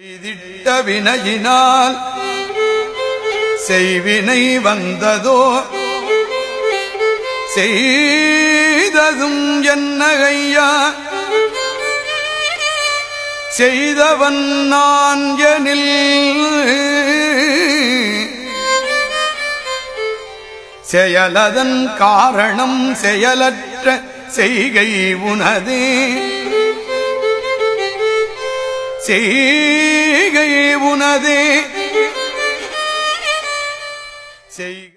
செய்திட்ட வினையினால் செய்வினை வந்ததோ செய்ததும் என்னகையா? செய்தவன் நான் எனில் செயலதன் காரணம் செயலற்ற செய்கை உனதே. செய்கை உனதே. செய்